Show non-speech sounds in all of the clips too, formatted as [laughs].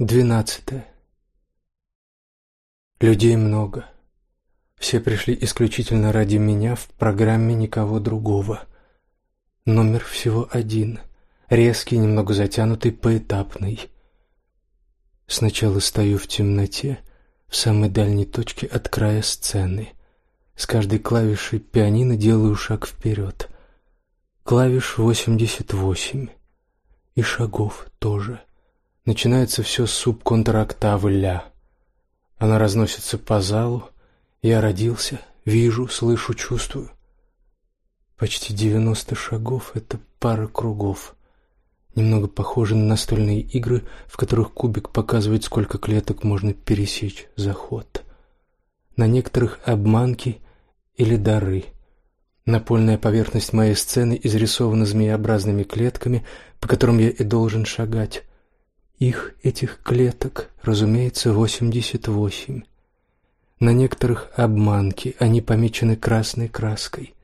Двенадцатое. Людей много. Все пришли исключительно ради меня, в программе никого другого. Номер всего один. Резкий, немного затянутый, поэтапный. Сначала стою в темноте, в самой дальней точке от края сцены. С каждой клавишей пианино делаю шаг вперед. Клавиш восемьдесят восемь. И шагов тоже. Начинается все с субконтрактавы ля. Она разносится по залу. Я родился, вижу, слышу, чувствую. Почти девяносто шагов — это пара кругов. Немного похоже на настольные игры, в которых кубик показывает, сколько клеток можно пересечь за ход. На некоторых обманки или дары. Напольная поверхность моей сцены изрисована змееобразными клетками, по которым я и должен шагать. Их, этих клеток, разумеется, восемьдесят восемь. На некоторых обманки, они помечены красной краской.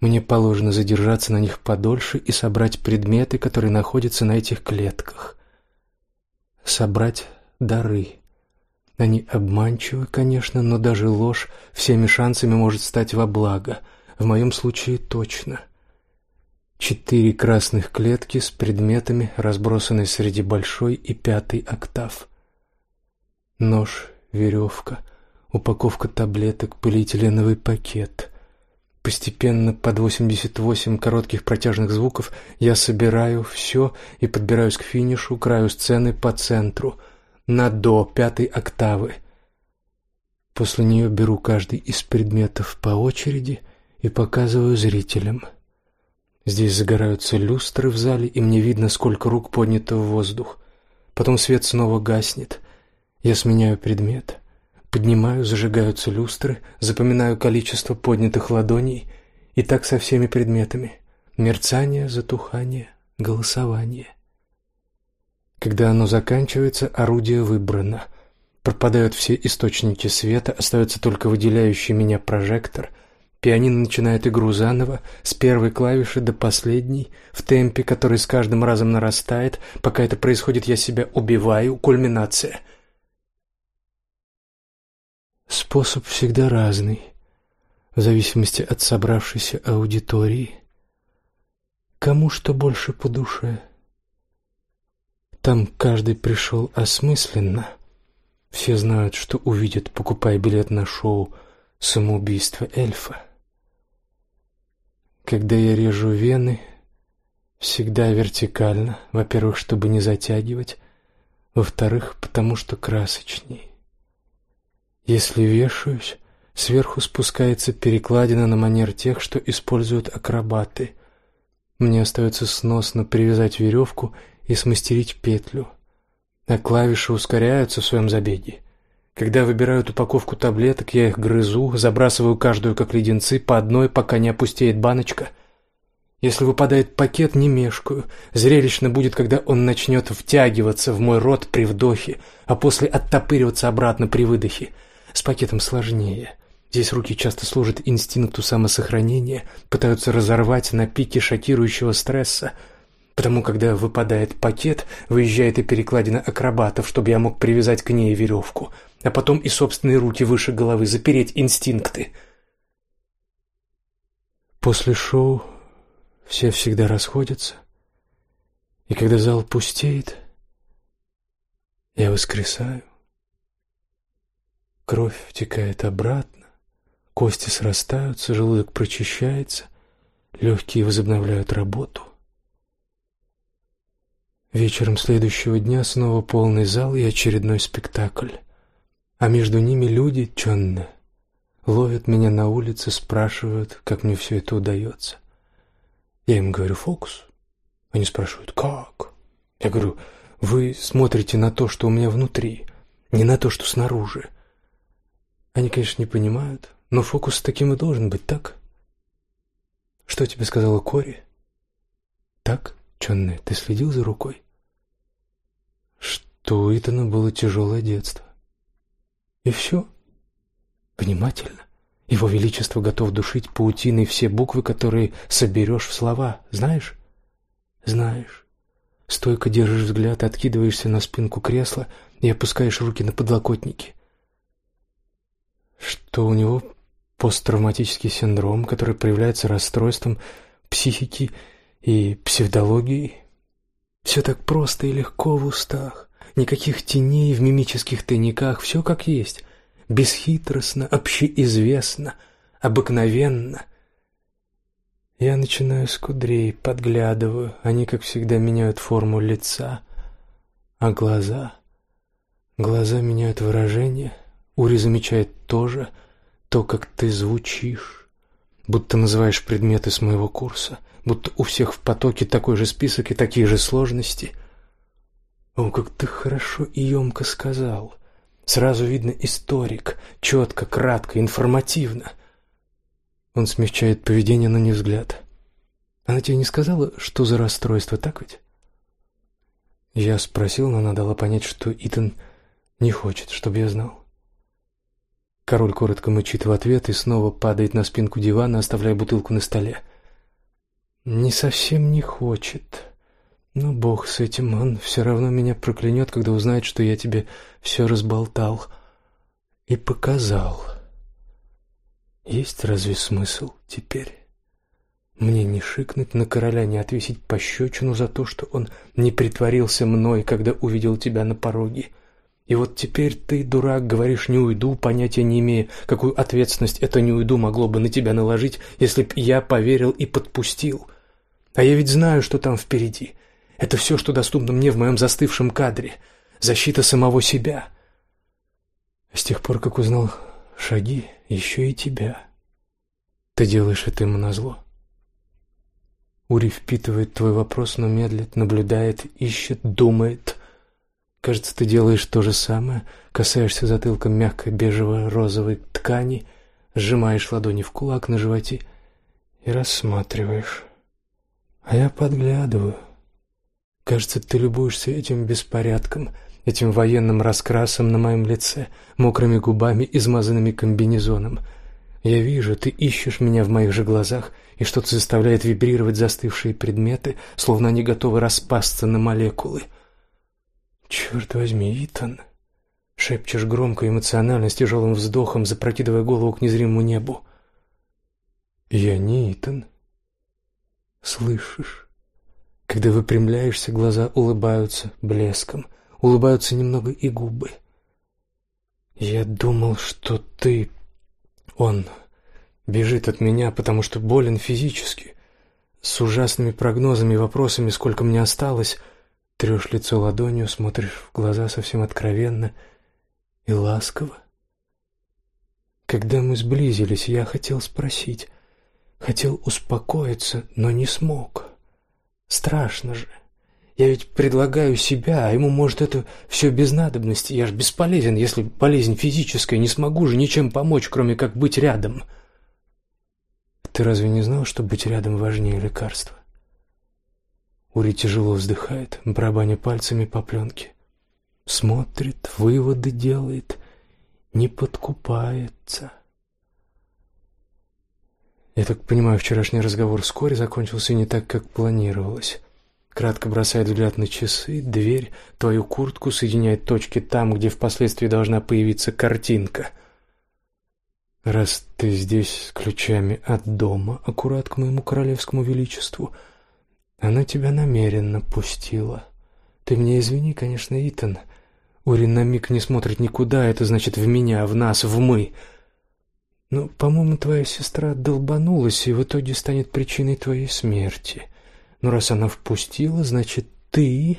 Мне положено задержаться на них подольше и собрать предметы, которые находятся на этих клетках. Собрать дары. Они обманчивы, конечно, но даже ложь всеми шансами может стать во благо. В моем случае точно. Четыре красных клетки с предметами, разбросанные среди большой и пятой октав. Нож, веревка, упаковка таблеток, полиэтиленовый пакет. Постепенно под 88 коротких протяжных звуков я собираю все и подбираюсь к финишу, краю сцены по центру, на до пятой октавы. После нее беру каждый из предметов по очереди и показываю зрителям. Здесь загораются люстры в зале, и мне видно, сколько рук поднято в воздух. Потом свет снова гаснет. Я сменяю предмет. Поднимаю, зажигаются люстры, запоминаю количество поднятых ладоней. И так со всеми предметами. Мерцание, затухание, голосование. Когда оно заканчивается, орудие выбрано. Пропадают все источники света, остается только выделяющий меня прожектор — Пианино начинает игру заново, с первой клавиши до последней, в темпе, который с каждым разом нарастает. Пока это происходит, я себя убиваю. Кульминация. Способ всегда разный, в зависимости от собравшейся аудитории. Кому что больше по душе. Там каждый пришел осмысленно. Все знают, что увидят, покупая билет на шоу «Самоубийство эльфа». Когда я режу вены, всегда вертикально, во-первых, чтобы не затягивать, во-вторых, потому что красочней. Если вешаюсь, сверху спускается перекладина на манер тех, что используют акробаты. Мне остается сносно привязать веревку и смастерить петлю, а клавиши ускоряются в своем забеге. Когда выбирают упаковку таблеток, я их грызу, забрасываю каждую как леденцы по одной, пока не опустеет баночка. Если выпадает пакет, не мешкаю. Зрелищно будет, когда он начнет втягиваться в мой рот при вдохе, а после оттопыриваться обратно при выдохе. С пакетом сложнее. Здесь руки часто служат инстинкту самосохранения, пытаются разорвать на пике шокирующего стресса. Потому, когда выпадает пакет, выезжает и перекладина акробатов, чтобы я мог привязать к ней веревку — а потом и собственные руки выше головы, запереть инстинкты. После шоу все всегда расходятся, и когда зал пустеет, я воскресаю. Кровь втекает обратно, кости срастаются, желудок прочищается, легкие возобновляют работу. Вечером следующего дня снова полный зал и очередной спектакль а между ними люди чонны. Ловят меня на улице, спрашивают, как мне все это удается. Я им говорю «фокус». Они спрашивают «как?». Я говорю «вы смотрите на то, что у меня внутри, не на то, что снаружи». Они, конечно, не понимают, но фокус таким и должен быть, так? Что тебе сказала Кори? Так, Чонне, ты следил за рукой? Что у Итана было тяжелое детство. Все. Внимательно. Его Величество готов душить паутиной все буквы, которые соберешь в слова. Знаешь? Знаешь. Стойко держишь взгляд, откидываешься на спинку кресла и опускаешь руки на подлокотники. Что у него посттравматический синдром, который проявляется расстройством психики и псевдологией. Все так просто и легко в устах. Никаких теней в мимических тайниках, все как есть. Бесхитростно, общеизвестно, обыкновенно. Я начинаю с кудрей, подглядываю. Они, как всегда, меняют форму лица. А глаза? Глаза меняют выражение. Ури замечает тоже то, как ты звучишь. Будто называешь предметы с моего курса. Будто у всех в потоке такой же список и такие же сложности. О, как ты хорошо и емко сказал. Сразу видно историк. Четко, кратко, информативно. Он смягчает поведение, но не взгляд. Она тебе не сказала, что за расстройство, так ведь? Я спросил, но она дала понять, что Итан не хочет, чтобы я знал. Король коротко мычит в ответ и снова падает на спинку дивана, оставляя бутылку на столе. Не совсем не хочет. Но бог с этим, он все равно меня проклянет, когда узнает, что я тебе все разболтал и показал. Есть разве смысл теперь? Мне не шикнуть на короля, не отвесить пощечину за то, что он не притворился мной, когда увидел тебя на пороге. И вот теперь ты, дурак, говоришь «не уйду», понятия не имея, какую ответственность это «не уйду» могло бы на тебя наложить, если б я поверил и подпустил. А я ведь знаю, что там впереди. Это все, что доступно мне в моем застывшем кадре. Защита самого себя. С тех пор, как узнал шаги, еще и тебя. Ты делаешь это ему назло. Ури впитывает твой вопрос, но медлит, наблюдает, ищет, думает. Кажется, ты делаешь то же самое, касаешься затылком мягкой бежево-розовой ткани, сжимаешь ладони в кулак на животе и рассматриваешь. А я подглядываю. Кажется, ты любуешься этим беспорядком, этим военным раскрасом на моем лице, мокрыми губами, измазанными комбинезоном. Я вижу, ты ищешь меня в моих же глазах, и что-то заставляет вибрировать застывшие предметы, словно они готовы распасться на молекулы. Черт возьми, Итан, шепчешь громко, эмоционально, с тяжелым вздохом, запрокидывая голову к незримому небу. Я не Итан. Слышишь? Когда выпрямляешься, глаза улыбаются блеском, улыбаются немного и губы. Я думал, что ты он бежит от меня, потому что болен физически, с ужасными прогнозами и вопросами, сколько мне осталось. Трешь лицо ладонью, смотришь в глаза совсем откровенно и ласково. Когда мы сблизились, я хотел спросить, Хотел успокоиться, но не смог. Страшно же. Я ведь предлагаю себя, а ему, может, это все без надобности. Я ж бесполезен, если болезнь физическая, не смогу же ничем помочь, кроме как быть рядом. Ты разве не знал, что быть рядом важнее лекарства? Ури тяжело вздыхает, барабаня пальцами по пленке. Смотрит, выводы делает, не подкупается. Я так понимаю, вчерашний разговор вскоре закончился не так, как планировалось. Кратко бросает взгляд на часы, дверь, твою куртку, соединяет точки там, где впоследствии должна появиться картинка. Раз ты здесь с ключами от дома, аккурат к моему королевскому величеству, она тебя намеренно пустила. Ты мне извини, конечно, Итан. Урин на миг не смотрит никуда, это значит в меня, в нас, в мы. Но, по-моему, твоя сестра долбанулась и в итоге станет причиной твоей смерти. Но раз она впустила, значит, ты...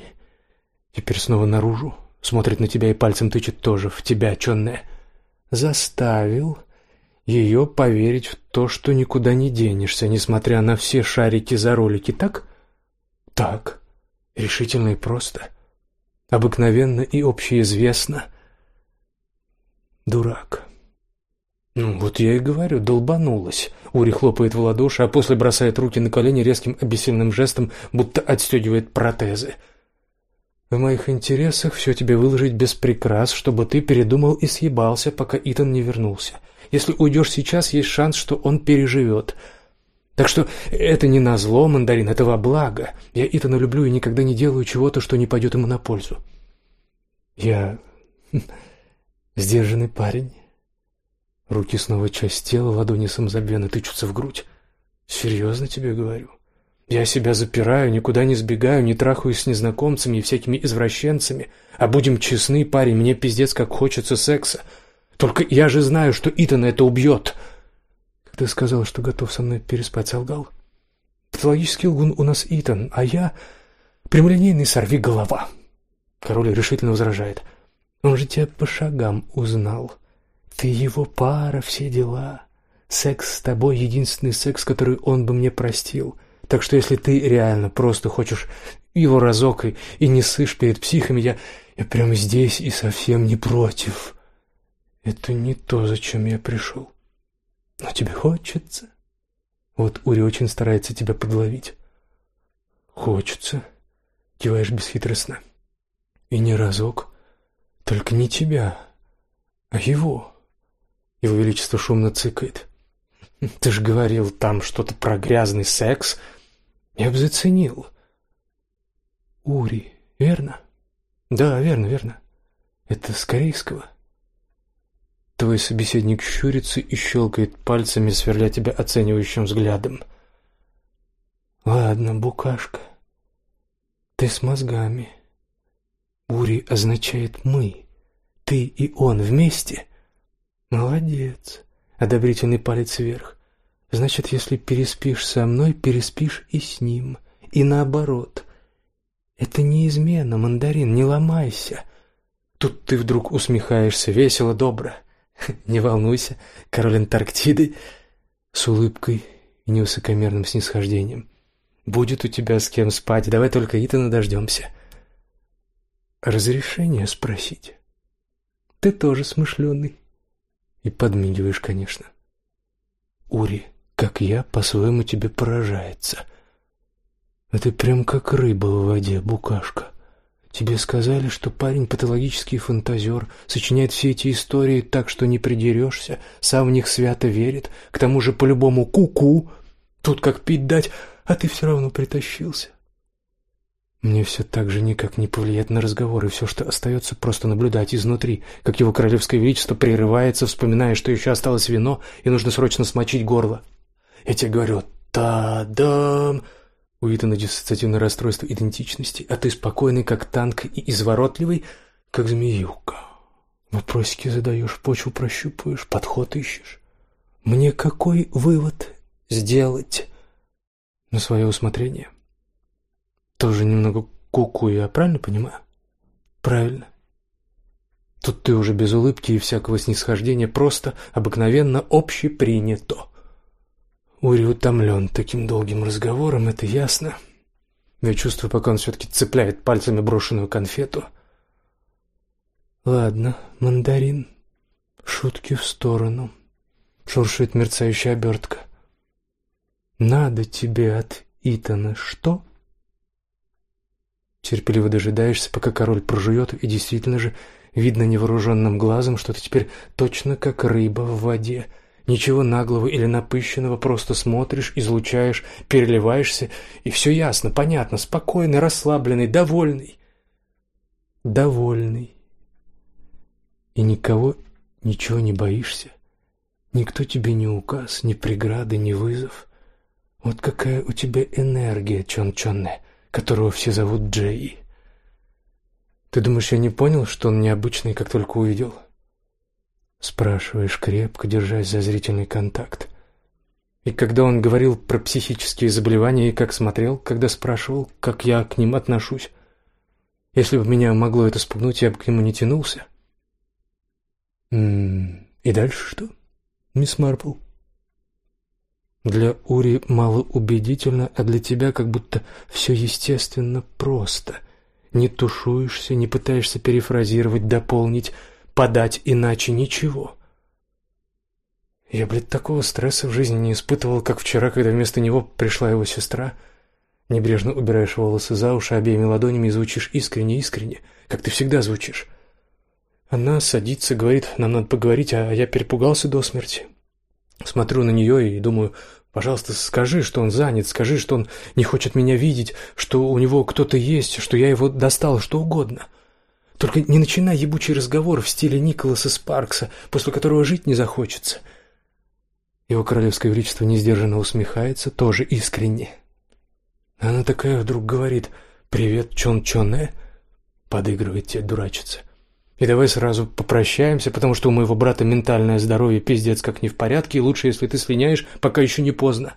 Теперь снова наружу. Смотрит на тебя и пальцем тычет тоже в тебя, чёрная. Заставил ее поверить в то, что никуда не денешься, несмотря на все шарики за ролики, так? Так. Решительно и просто. Обыкновенно и общеизвестно. Дурак. Ну, вот я и говорю, долбанулась. Ури хлопает в ладоши, а после бросает руки на колени резким обессильным жестом, будто отстегивает протезы. В моих интересах все тебе выложить без прикрас, чтобы ты передумал и съебался, пока Итан не вернулся. Если уйдешь сейчас, есть шанс, что он переживет. Так что это не на зло, мандарин, это во благо. Я Итана люблю и никогда не делаю чего-то, что не пойдет ему на пользу. Я сдержанный парень. Руки снова часть тела, ладони самозабвенно тычутся в грудь. Серьезно тебе говорю. Я себя запираю, никуда не сбегаю, не трахаюсь с незнакомцами и всякими извращенцами. А будем честны, парень, мне пиздец как хочется секса. Только я же знаю, что Итана это убьет. Ты сказал, что готов со мной переспать, солгал. Патологический лгун у нас Итан, а я прямолинейный сорви голова. Король решительно возражает. Он же тебя по шагам узнал. Ты его пара, все дела. Секс с тобой единственный секс, который он бы мне простил. Так что если ты реально просто хочешь его разок и, и не сышь перед психами, я, я прямо здесь и совсем не против. Это не то, зачем я пришел. Но тебе хочется? Вот Ури очень старается тебя подловить. Хочется. Киваешь бесхитростно. И не разок. Только не тебя, а его. Его Величество шумно цыкает. [laughs] Ты ж говорил там что-то про грязный секс. Я бы заценил. Ури, верно? Да, верно, верно. Это с корейского. Твой собеседник щурится и щелкает пальцами, сверля тебя оценивающим взглядом. Ладно, букашка. Ты с мозгами. Ури означает мы. Ты и он вместе. Молодец. Одобрительный палец вверх. Значит, если переспишь со мной, переспишь и с ним. И наоборот. Это не измена, мандарин, не ломайся. Тут ты вдруг усмехаешься, весело, добро. [laughs] Не волнуйся, король Антарктиды, с улыбкой и невысокомерным снисхождением. Будет у тебя с кем спать, давай только Итана дождемся. Разрешение спросить. Ты тоже смышленый. И подмигиваешь, конечно. Ури, как я, по-своему тебе поражается. Это прям как рыба в воде, букашка. Тебе сказали, что парень патологический фантазер, сочиняет все эти истории так, что не придерешься, сам в них свято верит, к тому же по-любому ку-ку. Тут как пить дать, а ты все равно притащился. Мне все так же никак не повлияет на разговор, и все, что остается, просто наблюдать изнутри, как его королевское величество прерывается, вспоминая, что еще осталось вино, и нужно срочно смочить горло. Я тебе говорю, та-дам! У диссоциативное расстройство идентичности, а ты спокойный, как танк, и изворотливый, как змеюка. Вопросики задаешь, почву прощупываешь, подход ищешь. Мне какой вывод сделать? На свое усмотрение. Тоже немного куку, я правильно понимаю? Правильно. Тут ты уже без улыбки и всякого снисхождения, просто обыкновенно общепринято. Ури утомлен таким долгим разговором, это ясно. Я чувствую, пока он все-таки цепляет пальцами брошенную конфету. Ладно, мандарин. Шутки в сторону. Шуршит мерцающая обертка. Надо тебе от Итана что? Терпеливо дожидаешься, пока король прожует, и действительно же видно невооруженным глазом, что ты теперь точно как рыба в воде — Ничего наглого или напыщенного, просто смотришь, излучаешь, переливаешься, и все ясно, понятно, спокойный, расслабленный, довольный. Довольный. И никого, ничего не боишься. Никто тебе не указ, ни преграды, ни вызов. Вот какая у тебя энергия, Чон-Чонне, которого все зовут Джей. Ты думаешь, я не понял, что он необычный, как только увидел? Спрашиваешь крепко, держась за зрительный контакт. И когда он говорил про психические заболевания и как смотрел, когда спрашивал, как я к ним отношусь, если бы меня могло это спугнуть, я бы к нему не тянулся. М -м -м. И дальше что, мисс Марпл? Для Ури мало убедительно, а для тебя как будто все естественно просто. Не тушуешься, не пытаешься перефразировать, дополнить, подать иначе ничего. Я, блядь, такого стресса в жизни не испытывал, как вчера, когда вместо него пришла его сестра. Небрежно убираешь волосы за уши обеими ладонями и звучишь искренне-искренне, как ты всегда звучишь. Она садится, говорит, нам надо поговорить, а я перепугался до смерти. Смотрю на нее и думаю, Пожалуйста, скажи, что он занят, скажи, что он не хочет меня видеть, что у него кто-то есть, что я его достал, что угодно. Только не начинай ебучий разговор в стиле Николаса Спаркса, после которого жить не захочется. Его королевское величество несдержанно усмехается, тоже искренне. Она такая вдруг говорит «Привет, Чон Чоне», подыгрывает тебе, дурачится. И давай сразу попрощаемся, потому что у моего брата ментальное здоровье пиздец как не в порядке, и лучше, если ты слиняешь, пока еще не поздно.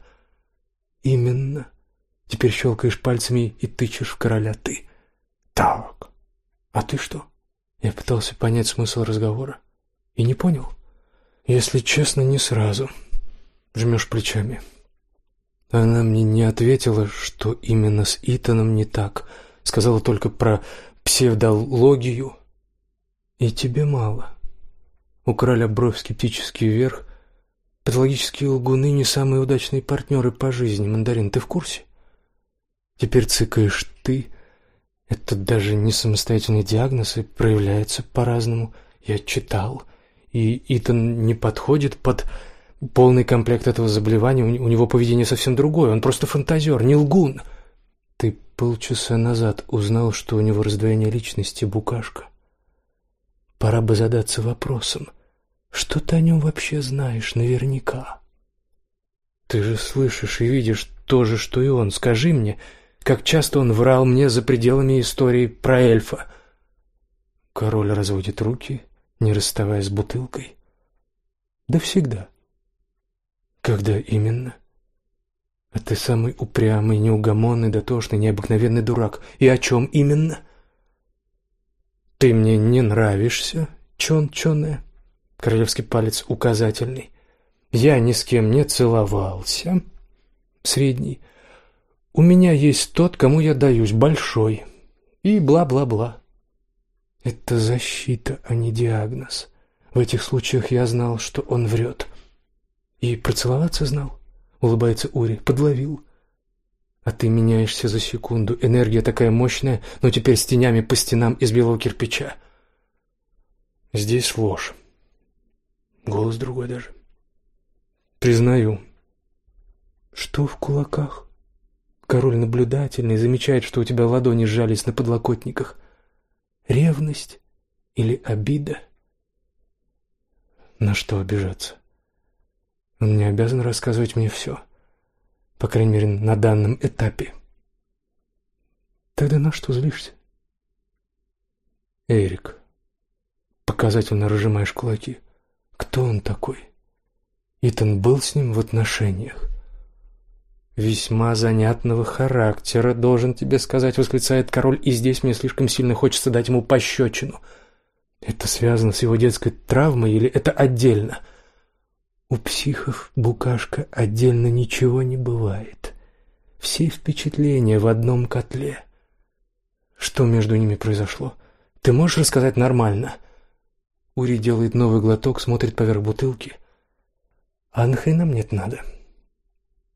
Именно. Теперь щелкаешь пальцами и тычешь в короля ты. Так. А ты что? Я пытался понять смысл разговора. И не понял. Если честно, не сразу. Жмешь плечами. Она мне не ответила, что именно с Итаном не так. Сказала только про псевдологию и тебе мало. У короля бровь скептически вверх. Патологические лгуны не самые удачные партнеры по жизни, мандарин, ты в курсе? Теперь цыкаешь ты. Это даже не самостоятельный диагноз и проявляется по-разному. Я читал. И Итан не подходит под полный комплект этого заболевания. У него поведение совсем другое. Он просто фантазер, не лгун. Ты полчаса назад узнал, что у него раздвоение личности, букашка. Пора бы задаться вопросом, что ты о нем вообще знаешь наверняка? Ты же слышишь и видишь то же, что и он. Скажи мне, как часто он врал мне за пределами истории про эльфа? Король разводит руки, не расставаясь с бутылкой. Да всегда. Когда именно? А ты самый упрямый, неугомонный, дотошный, необыкновенный дурак. И о чем именно? «Ты мне не нравишься, Чон-Чоне?» Королевский палец указательный. «Я ни с кем не целовался». Средний. «У меня есть тот, кому я даюсь, большой». И бла-бла-бла. Это защита, а не диагноз. В этих случаях я знал, что он врет. И процеловаться знал. Улыбается Ури. Подловил. А ты меняешься за секунду. Энергия такая мощная, но теперь с тенями по стенам из белого кирпича. Здесь ложь. Голос другой даже. Признаю. Что в кулаках? Король наблюдательный замечает, что у тебя ладони сжались на подлокотниках. Ревность или обида? На что обижаться? Он не обязан рассказывать мне все. По крайней мере, на данном этапе. Тогда на что злишься? Эрик. Показательно разжимаешь кулаки. Кто он такой? Итан был с ним в отношениях. Весьма занятного характера, должен тебе сказать, восклицает король, и здесь мне слишком сильно хочется дать ему пощечину. Это связано с его детской травмой или это отдельно? — у психов, букашка, отдельно ничего не бывает. Все впечатления в одном котле. Что между ними произошло? Ты можешь рассказать нормально? Ури делает новый глоток, смотрит поверх бутылки. А нахрена мне это надо?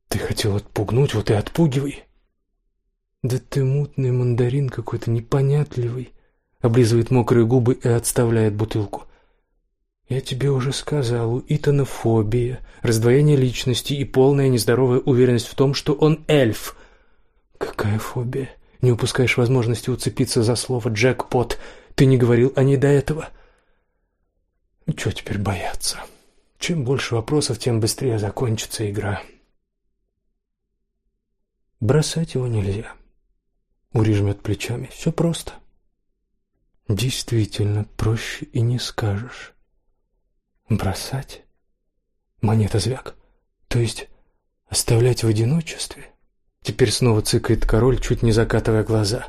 Ты хотел отпугнуть, вот и отпугивай. Да ты мутный мандарин какой-то непонятливый. Облизывает мокрые губы и отставляет бутылку. «Я тебе уже сказал, у Итана фобия, раздвоение личности и полная нездоровая уверенность в том, что он эльф». «Какая фобия? Не упускаешь возможности уцепиться за слово «джекпот». Ты не говорил о ней до этого?» «Ну, чего теперь бояться? Чем больше вопросов, тем быстрее закончится игра». Бросать его нельзя. Ури жмет плечами. Все просто. Действительно, проще и не скажешь. Бросать? Монета звяк. То есть оставлять в одиночестве? Теперь снова цыкает король, чуть не закатывая глаза.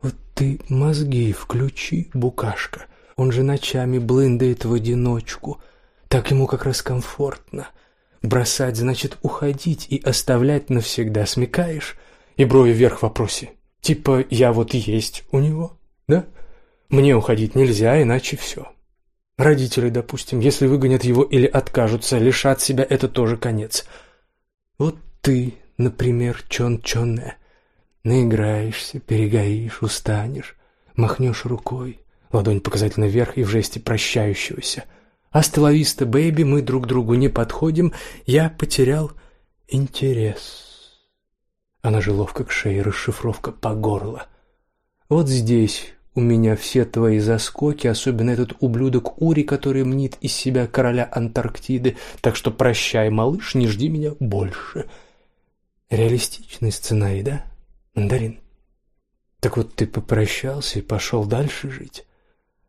Вот ты мозги включи, букашка. Он же ночами блындает в одиночку. Так ему как раз комфортно. Бросать значит уходить и оставлять навсегда, смекаешь? И брови вверх в вопросе. Типа я вот есть у него, да? Мне уходить нельзя, иначе все. Родители, допустим, если выгонят его или откажутся, лишат себя, это тоже конец. Вот ты, например, чон-чонне, наиграешься, перегоришь, устанешь, махнешь рукой, ладонь показательно вверх и в жесте прощающегося. Астелависта, бэйби, мы друг другу не подходим, я потерял интерес. Она же ловко к шее, расшифровка по горло. Вот здесь у меня все твои заскоки, особенно этот ублюдок Ури, который мнит из себя короля Антарктиды, так что прощай, малыш, не жди меня больше. Реалистичный сценарий, да, мандарин? Так вот ты попрощался и пошел дальше жить.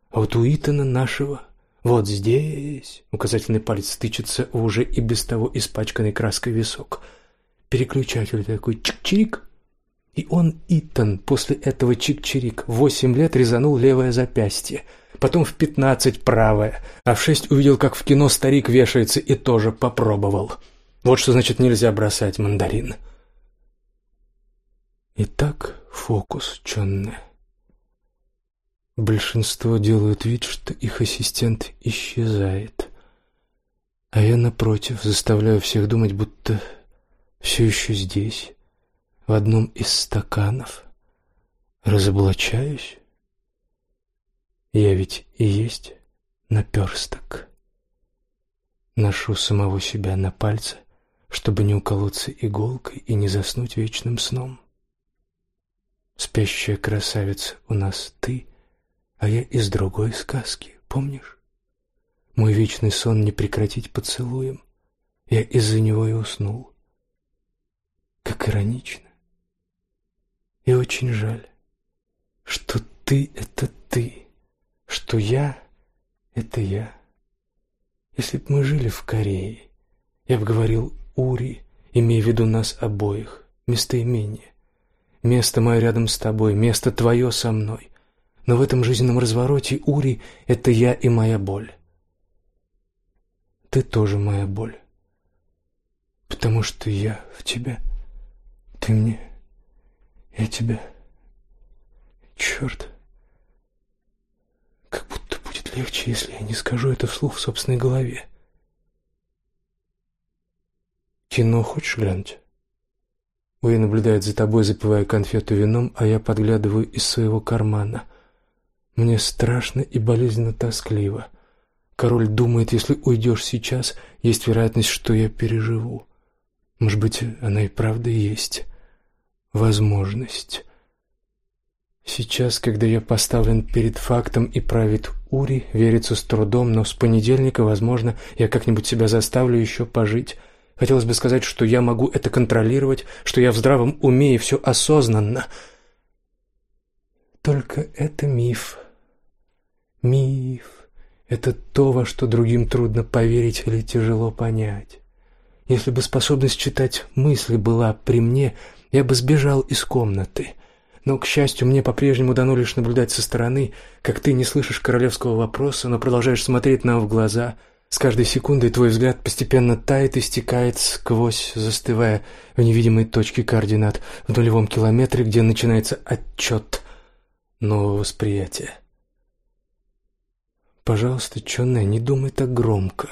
А вот у Итана нашего вот здесь указательный палец тычется уже и без того испачканный краской висок. Переключатель такой чик-чирик. И он, Итан, после этого чик-чирик, восемь лет резанул левое запястье, потом в пятнадцать правое, а в шесть увидел, как в кино старик вешается и тоже попробовал. Вот что значит нельзя бросать мандарин. Итак, фокус, Чонне. Большинство делают вид, что их ассистент исчезает. А я, напротив, заставляю всех думать, будто все еще здесь, в одном из стаканов. Разоблачаюсь? Я ведь и есть наперсток. Ношу самого себя на пальце, чтобы не уколоться иголкой и не заснуть вечным сном. Спящая красавица у нас ты — а я из другой сказки, помнишь? Мой вечный сон не прекратить поцелуем. Я из-за него и уснул. Как иронично. И очень жаль, что ты — это ты, что я — это я. Если б мы жили в Корее, я бы говорил «Ури», имея в виду нас обоих, местоимение. Место мое рядом с тобой, место твое со мной, но в этом жизненном развороте Ури — это я и моя боль. Ты тоже моя боль, потому что я в тебя, ты мне, я тебя. Черт, как будто будет легче, если я не скажу это вслух в собственной голове. Кино хочешь глянуть? Уэй наблюдает за тобой, запивая конфету вином, а я подглядываю из своего кармана — мне страшно и болезненно тоскливо. Король думает, если уйдешь сейчас, есть вероятность, что я переживу. Может быть, она и правда есть. Возможность. Сейчас, когда я поставлен перед фактом и правит Ури, верится с трудом, но с понедельника, возможно, я как-нибудь себя заставлю еще пожить. Хотелось бы сказать, что я могу это контролировать, что я в здравом уме и все осознанно. Только это миф. Миф — это то, во что другим трудно поверить или тяжело понять. Если бы способность читать мысли была при мне, я бы сбежал из комнаты. Но, к счастью, мне по-прежнему дано лишь наблюдать со стороны, как ты не слышишь королевского вопроса, но продолжаешь смотреть нам в глаза. С каждой секундой твой взгляд постепенно тает и стекает сквозь, застывая в невидимой точке координат в нулевом километре, где начинается отчет нового восприятия. Пожалуйста, Чонне, не думай так громко.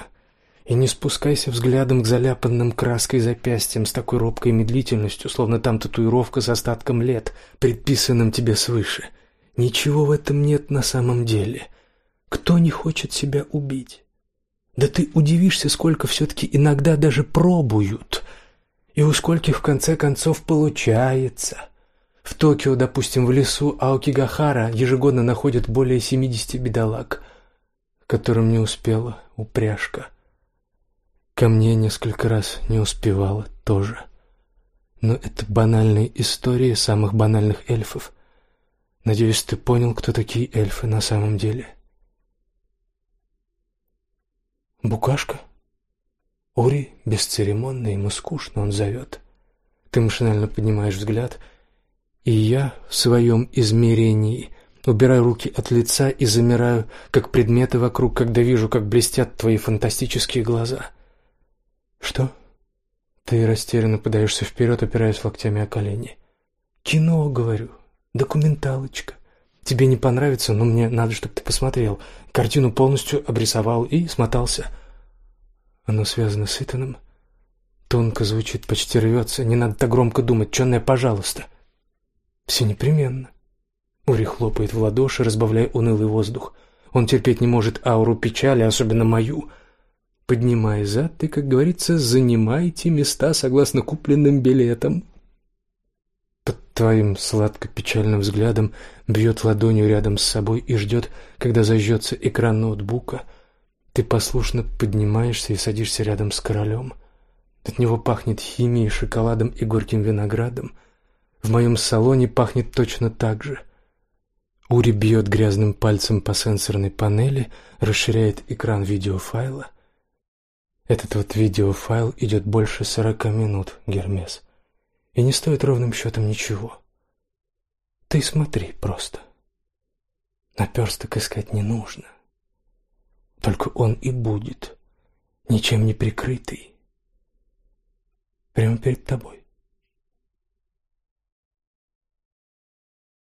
И не спускайся взглядом к заляпанным краской запястьям с такой робкой медлительностью, словно там татуировка с остатком лет, предписанным тебе свыше. Ничего в этом нет на самом деле. Кто не хочет себя убить? Да ты удивишься, сколько все-таки иногда даже пробуют. И у скольких в конце концов получается. В Токио, допустим, в лесу Аокигахара ежегодно находят более 70 бедолаг – которым не успела упряжка. Ко мне несколько раз не успевала тоже. Но это банальные истории самых банальных эльфов. Надеюсь, ты понял, кто такие эльфы на самом деле. Букашка? Ури бесцеремонно, ему скучно, он зовет. Ты машинально поднимаешь взгляд, и я в своем измерении Убираю руки от лица и замираю, как предметы вокруг, когда вижу, как блестят твои фантастические глаза. Что? Ты растерянно подаешься вперед, опираясь локтями о колени. Кино, говорю, документалочка. Тебе не понравится, но мне надо, чтобы ты посмотрел. Картину полностью обрисовал и смотался. Оно связано с Итаном. Тонко звучит, почти рвется. Не надо так громко думать. Чёрная, пожалуйста. Все непременно. Ури хлопает в ладоши, разбавляя унылый воздух. Он терпеть не может ауру печали, особенно мою. Поднимай зад, ты, как говорится, занимайте места согласно купленным билетам. Под твоим сладко-печальным взглядом бьет ладонью рядом с собой и ждет, когда зажжется экран ноутбука. Ты послушно поднимаешься и садишься рядом с королем. От него пахнет химией, шоколадом и горьким виноградом. В моем салоне пахнет точно так же. Ури бьет грязным пальцем по сенсорной панели, расширяет экран видеофайла. Этот вот видеофайл идет больше сорока минут, Гермес, и не стоит ровным счетом ничего. Ты смотри просто. Наперсток искать не нужно. Только он и будет, ничем не прикрытый, прямо перед тобой.